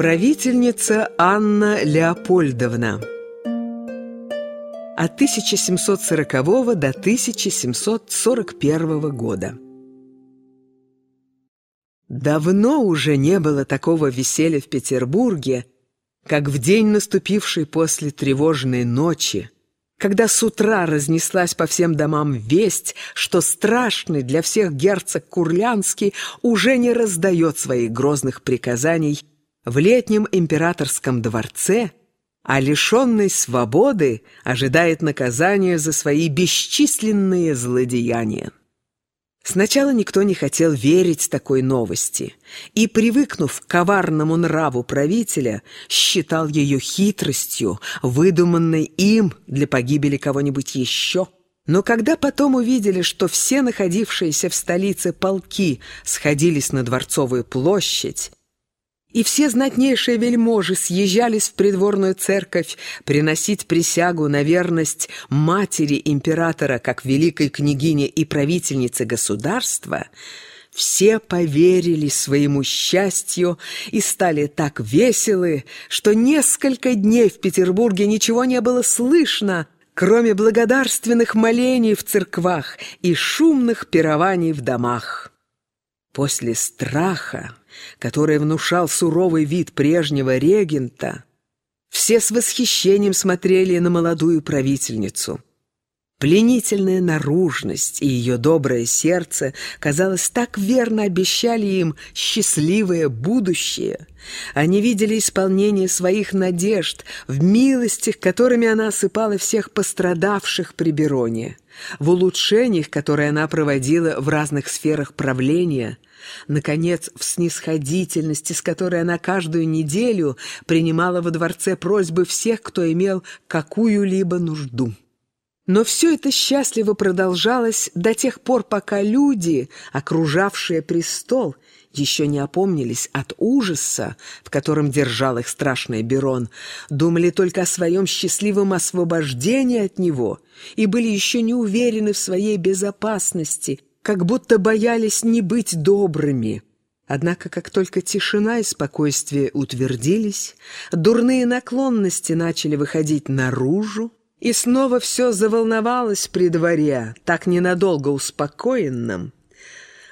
Правительница Анна Леопольдовна. От 1740 до 1741 года. Давно уже не было такого веселья в Петербурге, как в день, наступивший после тревожной ночи, когда с утра разнеслась по всем домам весть, что страшный для всех герцог Курлянский уже не раздает своих грозных приказаний в летнем императорском дворце, а лишенный свободы ожидает наказания за свои бесчисленные злодеяния. Сначала никто не хотел верить такой новости и, привыкнув к коварному нраву правителя, считал ее хитростью, выдуманной им для погибели кого-нибудь еще. Но когда потом увидели, что все находившиеся в столице полки сходились на Дворцовую площадь, и все знатнейшие вельможи съезжались в придворную церковь приносить присягу на верность матери императора как великой княгине и правительнице государства, все поверили своему счастью и стали так веселы, что несколько дней в Петербурге ничего не было слышно, кроме благодарственных молений в церквах и шумных пирований в домах. После страха который внушал суровый вид прежнего регента, все с восхищением смотрели на молодую правительницу. Пленительная наружность и ее доброе сердце, казалось, так верно обещали им счастливое будущее. Они видели исполнение своих надежд в милостях, которыми она осыпала всех пострадавших при Бероне, в улучшениях, которые она проводила в разных сферах правления – Наконец, в снисходительности, с которой она каждую неделю принимала во дворце просьбы всех, кто имел какую-либо нужду. Но все это счастливо продолжалось до тех пор, пока люди, окружавшие престол, еще не опомнились от ужаса, в котором держал их страшный Берон, думали только о своем счастливом освобождении от него и были еще не уверены в своей безопасности – как будто боялись не быть добрыми. Однако, как только тишина и спокойствие утвердились, дурные наклонности начали выходить наружу, и снова все заволновалось при дворе, так ненадолго успокоенным.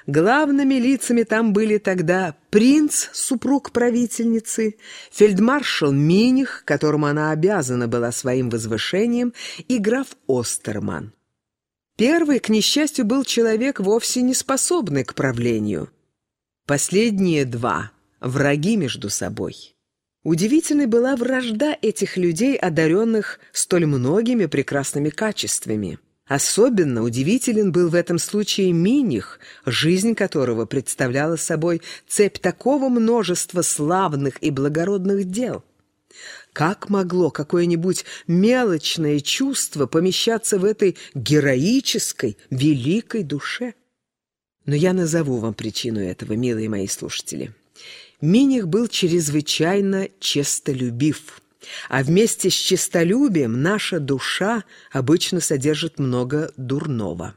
Главными лицами там были тогда принц, супруг правительницы, фельдмаршал Миних, которому она обязана была своим возвышением, и граф Остерман. Первый, к несчастью, был человек, вовсе не способный к правлению. Последние два — враги между собой. Удивительной была вражда этих людей, одаренных столь многими прекрасными качествами. Особенно удивителен был в этом случае Миних, жизнь которого представляла собой цепь такого множества славных и благородных дел. Как могло какое-нибудь мелочное чувство помещаться в этой героической, великой душе? Но я назову вам причину этого, милые мои слушатели. Миних был чрезвычайно честолюбив. А вместе с честолюбием наша душа обычно содержит много дурного.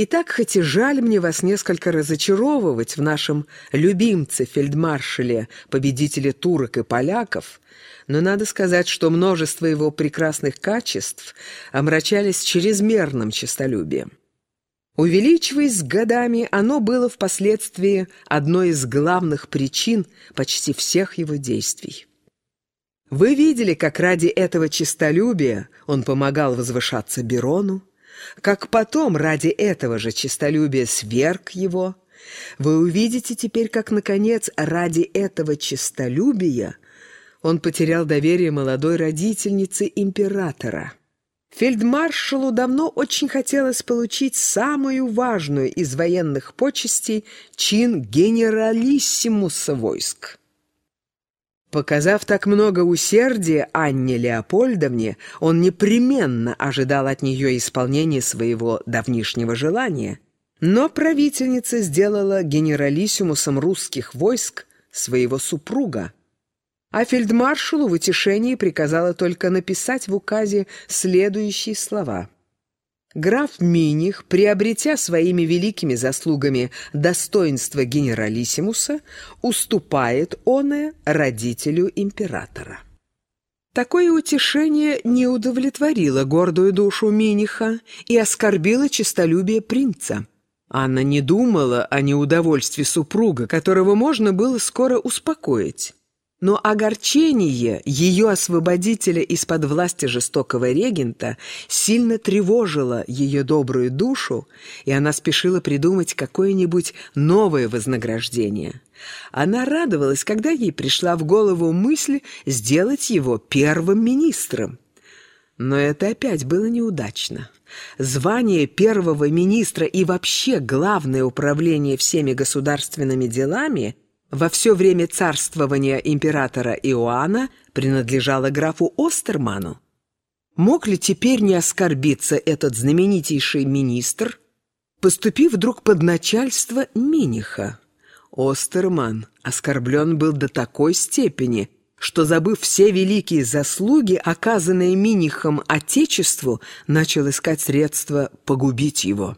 Итак, хоть и жаль мне вас несколько разочаровывать в нашем любимце-фельдмаршале, победителе турок и поляков, но надо сказать, что множество его прекрасных качеств омрачались чрезмерным честолюбием. Увеличиваясь с годами, оно было впоследствии одной из главных причин почти всех его действий. Вы видели, как ради этого честолюбия он помогал возвышаться Берону, как потом ради этого же честолюбия сверг его, вы увидите теперь, как, наконец, ради этого честолюбия он потерял доверие молодой родительницы императора. Фельдмаршалу давно очень хотелось получить самую важную из военных почестей чин генералиссимуса войск. Показав так много усердия Анне Леопольдовне, он непременно ожидал от нее исполнения своего давнишнего желания. Но правительница сделала генералиссимусом русских войск своего супруга, а фельдмаршалу в утешении приказала только написать в указе следующие слова. граф Миних, приобретя своими великими заслугами достоинство генералиссимуса, уступает оное родителю императора. Такое утешение не удовлетворило гордую душу Миниха и оскорбило честолюбие принца. Анна не думала о неудовольствии супруга, которого можно было скоро успокоить. Но огорчение ее освободителя из-под власти жестокого регента сильно тревожило ее добрую душу, и она спешила придумать какое-нибудь новое вознаграждение. Она радовалась, когда ей пришла в голову мысль сделать его первым министром. Но это опять было неудачно. Звание первого министра и вообще главное управление всеми государственными делами – во все время царствования императора Иоанна принадлежала графу Остерману. Мог ли теперь не оскорбиться этот знаменитейший министр, поступив вдруг под начальство Миниха? Остерман оскорблен был до такой степени, что, забыв все великие заслуги, оказанные Минихом Отечеству, начал искать средства погубить его.